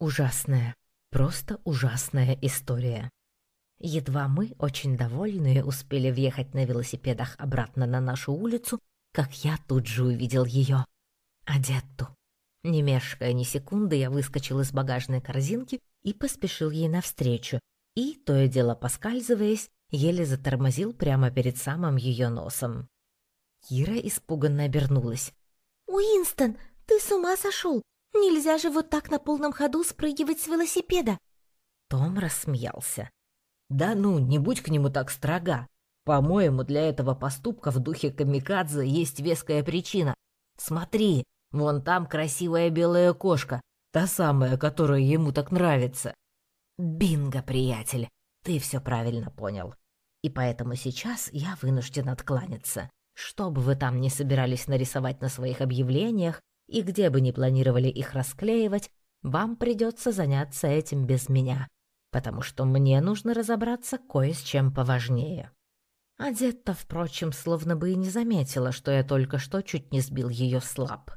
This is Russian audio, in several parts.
Ужасная, просто ужасная история. Едва мы, очень довольные, успели въехать на велосипедах обратно на нашу улицу, как я тут же увидел ее. Адетту. Не мешкая ни секунды, я выскочил из багажной корзинки и поспешил ей навстречу, и, то и дело поскальзываясь, еле затормозил прямо перед самым ее носом. Кира испуганно обернулась. «Уинстон, ты с ума сошел? Нельзя же вот так на полном ходу спрыгивать с велосипеда!» Том рассмеялся. «Да ну, не будь к нему так строга. По-моему, для этого поступка в духе камикадзе есть веская причина. Смотри, вон там красивая белая кошка, та самая, которая ему так нравится. Бинго, приятель, ты все правильно понял. И поэтому сейчас я вынужден откланяться. Что бы вы там ни собирались нарисовать на своих объявлениях и где бы ни планировали их расклеивать, вам придется заняться этим без меня, потому что мне нужно разобраться кое с чем поважнее. Адетта, впрочем, словно бы и не заметила, что я только что чуть не сбил ее слаб.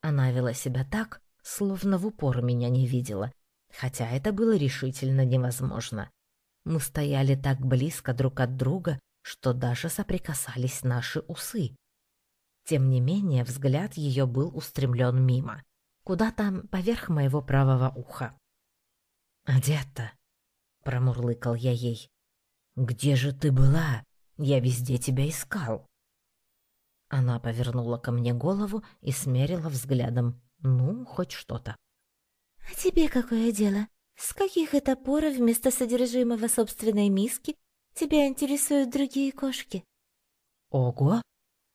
Она вела себя так, словно в упор меня не видела, хотя это было решительно невозможно. Мы стояли так близко друг от друга, что даже соприкасались наши усы. Тем не менее, взгляд ее был устремлен мимо, куда там поверх моего правого уха. «Одета!» — промурлыкал я ей. «Где же ты была?» Я везде тебя искал». Она повернула ко мне голову и смерила взглядом. Ну, хоть что-то. «А тебе какое дело? С каких это пор вместо содержимого собственной миски тебя интересуют другие кошки?» «Ого!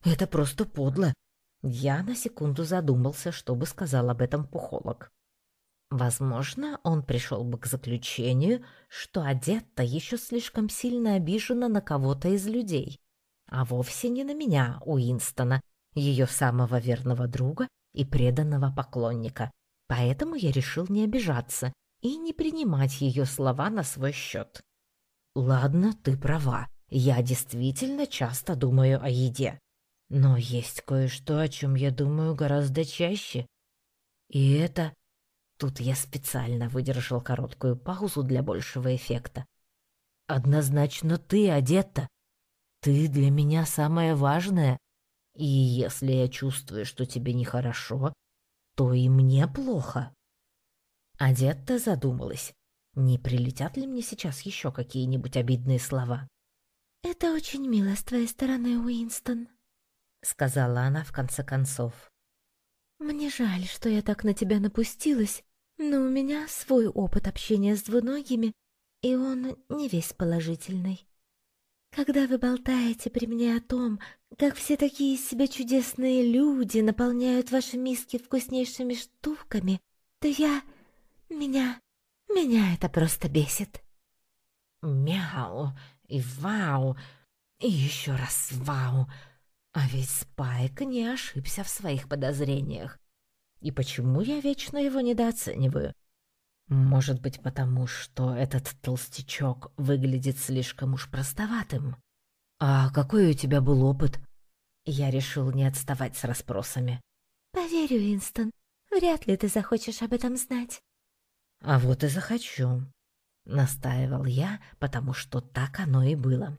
Это просто подло!» Я на секунду задумался, что бы сказал об этом пухолог. Возможно, он пришел бы к заключению, что одета еще слишком сильно обижена на кого-то из людей, а вовсе не на меня, Уинстона, ее самого верного друга и преданного поклонника. Поэтому я решил не обижаться и не принимать ее слова на свой счет. «Ладно, ты права, я действительно часто думаю о еде. Но есть кое-что, о чем я думаю гораздо чаще. И это Тут я специально выдержал короткую паузу для большего эффекта. Однозначно ты одета. Ты для меня самое важное. И если я чувствую, что тебе нехорошо, то и мне плохо. Одетта задумалась. Не прилетят ли мне сейчас еще какие-нибудь обидные слова? «Это очень мило с твоей стороны, Уинстон», — сказала она в конце концов. «Мне жаль, что я так на тебя напустилась, но у меня свой опыт общения с двуногими, и он не весь положительный. Когда вы болтаете при мне о том, как все такие из себя чудесные люди наполняют ваши миски вкуснейшими штуками, то я... меня... меня это просто бесит. Мяу и вау, и еще раз вау. А ведь Спайк не ошибся в своих подозрениях. И почему я вечно его недооцениваю? Может быть, потому что этот толстячок выглядит слишком уж простоватым? А какой у тебя был опыт? Я решил не отставать с расспросами. Поверь, Уинстон, вряд ли ты захочешь об этом знать. А вот и захочу, настаивал я, потому что так оно и было.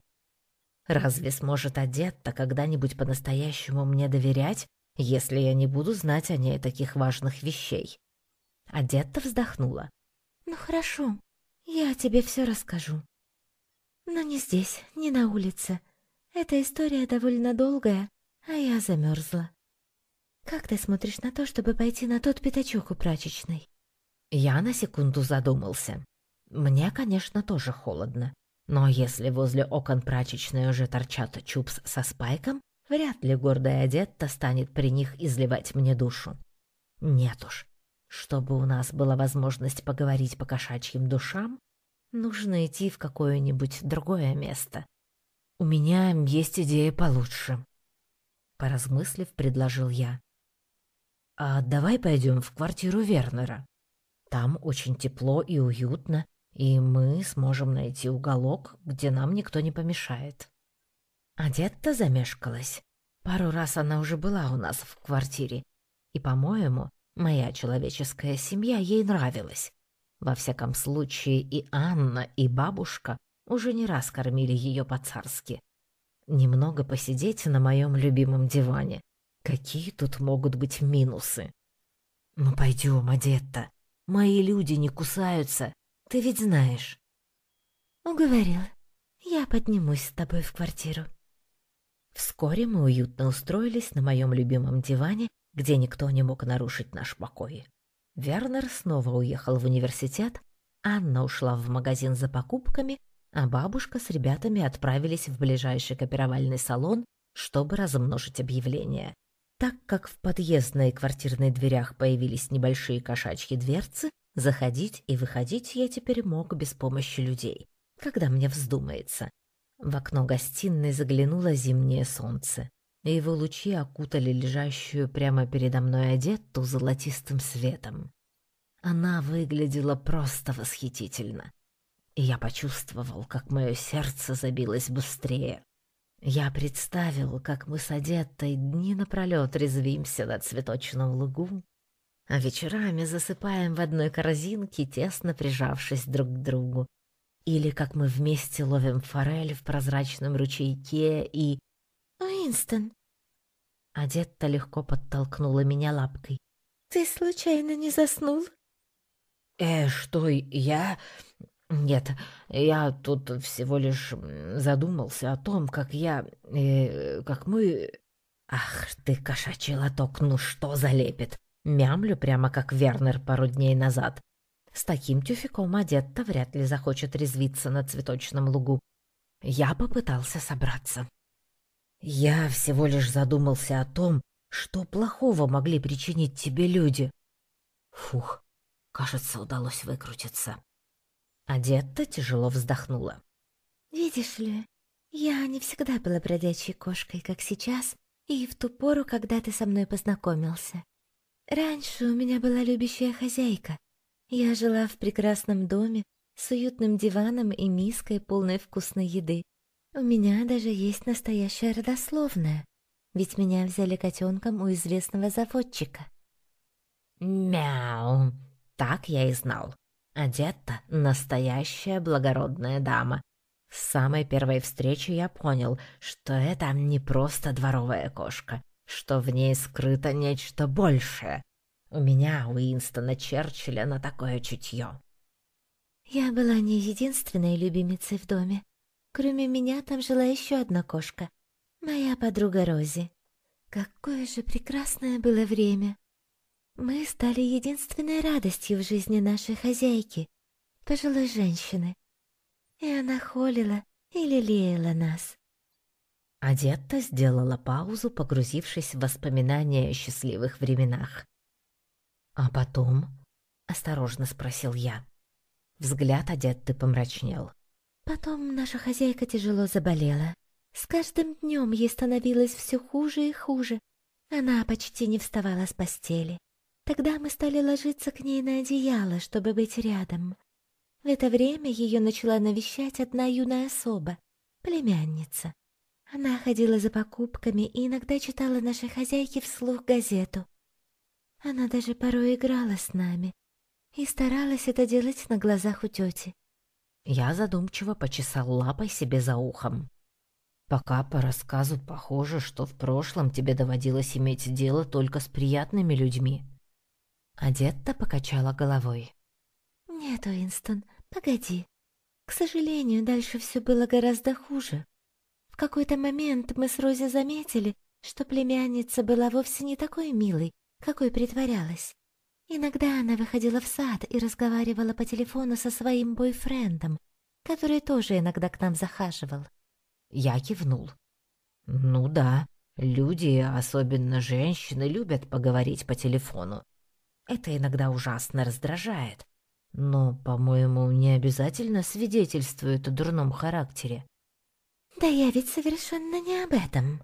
Разве сможет одет-то когда-нибудь по-настоящему мне доверять, если я не буду знать о ней таких важных вещей. Адетта вздохнула. «Ну хорошо, я тебе все расскажу. Но не здесь, не на улице. Эта история довольно долгая, а я замерзла. Как ты смотришь на то, чтобы пойти на тот пятачок у прачечной?» Я на секунду задумался. Мне, конечно, тоже холодно. Но если возле окон прачечной уже торчат чупс со спайком, Вряд ли гордая Адетта станет при них изливать мне душу. Нет уж. Чтобы у нас была возможность поговорить по кошачьим душам, нужно идти в какое-нибудь другое место. У меня есть идея получше. Поразмыслив, предложил я. А давай пойдем в квартиру Вернера. Там очень тепло и уютно, и мы сможем найти уголок, где нам никто не помешает. Одетта замешкалась. Пару раз она уже была у нас в квартире, и, по-моему, Моя человеческая семья ей нравилась. Во всяком случае, и Анна, и бабушка уже не раз кормили ее по-царски. Немного посидеть на моем любимом диване. Какие тут могут быть минусы? Ну пойдем, Адетта. Мои люди не кусаются, ты ведь знаешь. Уговорил. Я поднимусь с тобой в квартиру. Вскоре мы уютно устроились на моем любимом диване, где никто не мог нарушить наш покой. Вернер снова уехал в университет, Анна ушла в магазин за покупками, а бабушка с ребятами отправились в ближайший копировальный салон, чтобы размножить объявления. Так как в подъездной и квартирной дверях появились небольшие кошачьи дверцы, заходить и выходить я теперь мог без помощи людей, когда мне вздумается. В окно гостиной заглянуло зимнее солнце, его лучи окутали лежащую прямо передо мной одетту золотистым светом. Она выглядела просто восхитительно, и я почувствовал, как мое сердце забилось быстрее. Я представил, как мы с Одеттой дни напролет резвимся на цветочном лугу, а вечерами засыпаем в одной корзинке, тесно прижавшись друг к другу, или как мы вместе ловим форель в прозрачном ручейке и... «Уинстон!» Адетта легко подтолкнула меня лапкой. «Ты случайно не заснул?» «Э, что, я...» «Нет, я тут всего лишь задумался о том, как я... Э, как мы...» «Ах ты, кошачий лоток, ну что залепит!» Мямлю прямо как Вернер пару дней назад. С таким тюфяком одет-то вряд ли захочет резвиться на цветочном лугу. Я попытался собраться. Я всего лишь задумался о том, что плохого могли причинить тебе люди. Фух, кажется, удалось выкрутиться. Одетта тяжело вздохнула. «Видишь ли, я не всегда была бродячей кошкой, как сейчас, и в ту пору, когда ты со мной познакомился. Раньше у меня была любящая хозяйка, я жила в прекрасном доме с уютным диваном и миской, полной вкусной еды. У меня даже есть настоящая родословная, ведь меня взяли котенком у известного заводчика. Мяу, так я и знал. Одета настоящая благородная дама. С самой первой встречи я понял, что это не просто дворовая кошка, что в ней скрыто нечто большее. У меня, у Уинстона Черчилля, на такое чутье. Я была не единственной любимицей в доме. Кроме меня там жила еще одна кошка. Моя подруга Рози. Какое же прекрасное было время. Мы стали единственной радостью в жизни нашей хозяйки, пожилой женщины. И она холила и лелеяла нас. Адетта сделала паузу, погрузившись в воспоминания о счастливых временах. «А потом?» — осторожно спросил я. Взгляд Адетты помрачнел. «Потом наша хозяйка тяжело заболела. С каждым днем ей становилось все хуже и хуже. Она почти не вставала с постели. Тогда мы стали ложиться к ней на одеяло, чтобы быть рядом. В это время ее начала навещать одна юная особа, племянница. Она ходила за покупками и иногда читала нашей хозяйке вслух газету. Она даже порой играла с нами и старалась это делать на глазах у тети. Я задумчиво почесал лапой себе за ухом. Пока по рассказу похоже, что в прошлом тебе доводилось иметь дело только с приятными людьми. Адетта покачала головой. Нет, Уинстон, погоди. К сожалению, дальше все было гораздо хуже. Какой-то момент мы с Рози заметили, что племянница была вовсе не такой милой, какой притворялась. Иногда она выходила в сад и разговаривала по телефону со своим бойфрендом, который тоже иногда к нам захаживал. Я кивнул. Ну да, люди, особенно женщины, любят поговорить по телефону. Это иногда ужасно раздражает, но, по-моему, не обязательно свидетельствует о дурном характере. Да я ведь совершенно не об этом.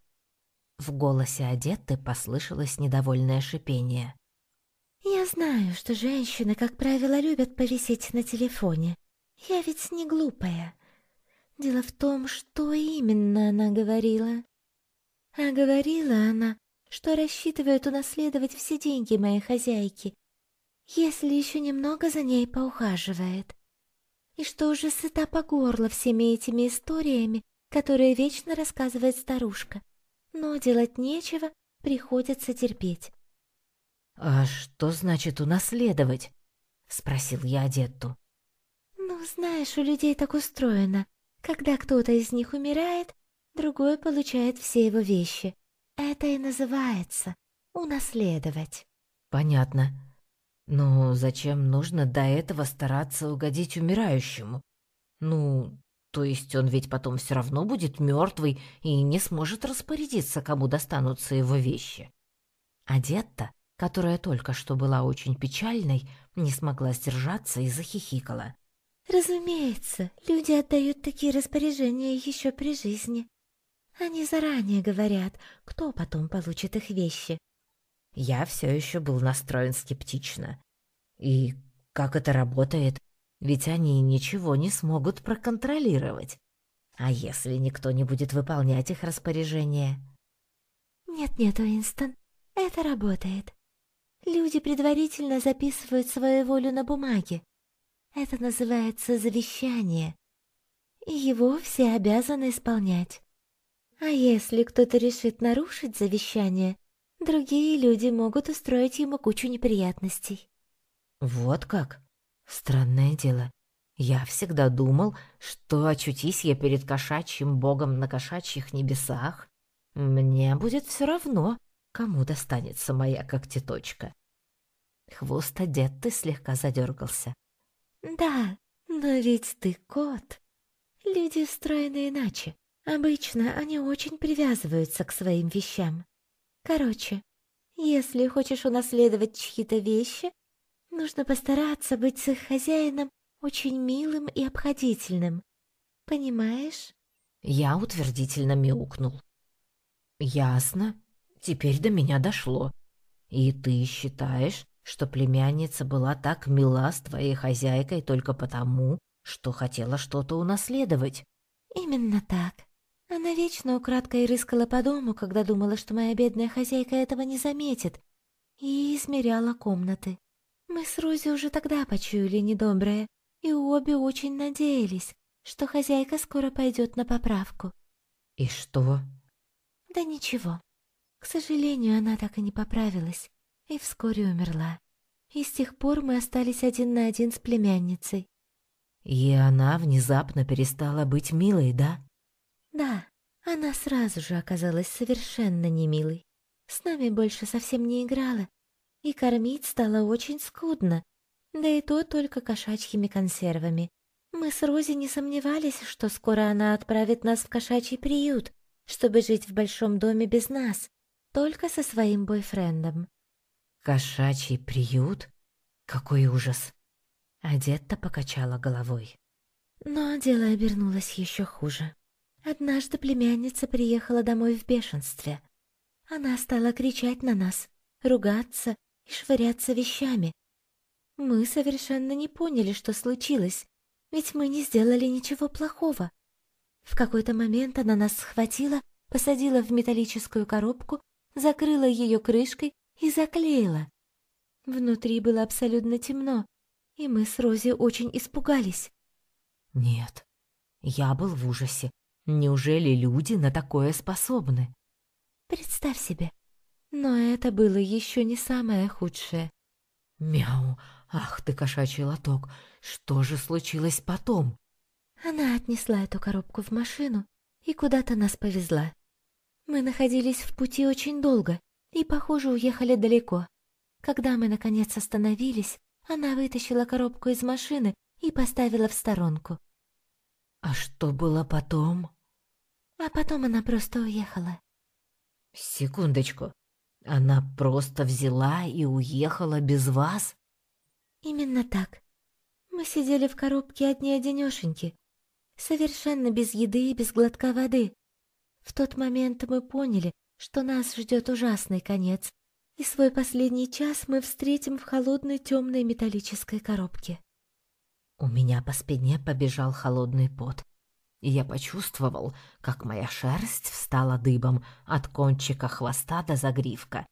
В голосе одетты послышалось недовольное шипение. «Я знаю, что женщины, как правило, любят повисеть на телефоне. Я ведь не глупая. Дело в том, что именно она говорила. А говорила она, что рассчитывает унаследовать все деньги моей хозяйки, если еще немного за ней поухаживает. И что уже сыта по горло всеми этими историями, которые вечно рассказывает старушка. Но делать нечего, приходится терпеть. «А что значит унаследовать?» — спросил я Адетту. «Ну, знаешь, у людей так устроено. Когда кто-то из них умирает, другой получает все его вещи. Это и называется унаследовать». «Понятно. Но зачем нужно до этого стараться угодить умирающему? Ну, то есть он ведь потом все равно будет мертвый и не сможет распорядиться, кому достанутся его вещи». Адетта которая только что была очень печальной, не смогла сдержаться и захихикала. «Разумеется, люди отдают такие распоряжения еще при жизни. Они заранее говорят, кто потом получит их вещи». Я все еще был настроен скептично. И как это работает? Ведь они ничего не смогут проконтролировать. А если никто не будет выполнять их распоряжения? Нет-нет, Уинстон, это работает. Люди предварительно записывают свою волю на бумаге. Это называется завещание. И его все обязаны исполнять. А если кто-то решит нарушить завещание, другие люди могут устроить ему кучу неприятностей. Вот как? Странное дело. Я всегда думал, что очутись я перед кошачьим богом на кошачьих небесах, мне будет все равно, кому достанется моя когтеточка. Хвост одетый слегка задергался. «Да, но ведь ты кот. Люди устроены иначе. Обычно они очень привязываются к своим вещам. Короче, если хочешь унаследовать чьи-то вещи, нужно постараться быть с их хозяином очень милым и обходительным. Понимаешь?» Я утвердительно мяукнул. «Ясно. Теперь до меня дошло. И ты считаешь, что племянница была так мила с твоей хозяйкой только потому, что хотела что-то унаследовать?» «Именно так. Она вечно украдкой рыскала по дому, когда думала, что моя бедная хозяйка этого не заметит, и измеряла комнаты. Мы с Рози уже тогда почуяли недоброе, и обе очень надеялись, что хозяйка скоро пойдет на поправку». «И что?» «Да ничего. К сожалению, она так и не поправилась и вскоре умерла. И с тех пор мы остались один на один с племянницей. И она внезапно перестала быть милой, да? Да, она сразу же оказалась совершенно не милой. С нами больше совсем не играла, и кормить стало очень скудно, да и то только кошачьими консервами. Мы с Рози не сомневались, что скоро она отправит нас в кошачий приют, чтобы жить в большом доме без нас, только со своим бойфрендом. Кошачий приют? Какой ужас! Адетта покачала головой. Но дело обернулось еще хуже. Однажды племянница приехала домой в бешенстве. Она стала кричать на нас, ругаться и швыряться вещами. Мы совершенно не поняли, что случилось, ведь мы не сделали ничего плохого. В какой-то момент она нас схватила, посадила в металлическую коробку закрыла ее крышкой и заклеила. Внутри было абсолютно темно, и мы с Рози очень испугались. Нет, я был в ужасе. Неужели люди на такое способны? Представь себе. Но это было еще не самое худшее. Мяу, ах ты кошачий лоток, что же случилось потом? Она отнесла эту коробку в машину и куда-то нас повезла. Мы находились в пути очень долго и, похоже, уехали далеко. Когда мы, наконец, остановились, она вытащила коробку из машины и поставила в сторонку. «А что было потом?» «А потом она просто уехала». «Секундочку. Она просто взяла и уехала без вас?» «Именно так. Мы сидели в коробке одни-одинешеньки, совершенно без еды и без глотка воды. В тот момент мы поняли, что нас ждет ужасный конец, и свой последний час мы встретим в холодной темной металлической коробке. У меня по спине побежал холодный пот. И я почувствовал, как моя шерсть встала дыбом от кончика хвоста до загривка.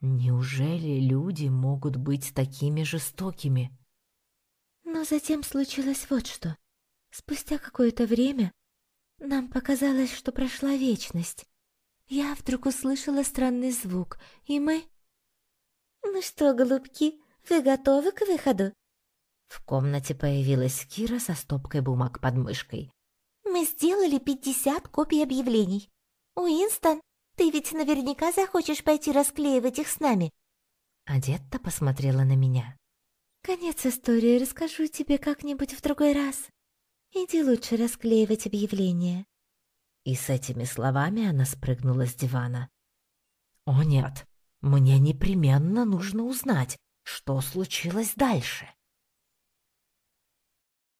Неужели люди могут быть такими жестокими? Но затем случилось вот что. Спустя какое-то время нам показалось, что прошла вечность. Я вдруг услышала странный звук, и мы... «Ну что, голубки, вы готовы к выходу?» В комнате появилась Кира со стопкой бумаг под мышкой. «Мы сделали пятьдесят копий объявлений. Уинстон, ты ведь наверняка захочешь пойти расклеивать их с нами». Адетта посмотрела на меня. «Конец истории расскажу тебе как-нибудь в другой раз. Иди лучше расклеивать объявления». И с этими словами она спрыгнула с дивана. «О нет, мне непременно нужно узнать, что случилось дальше».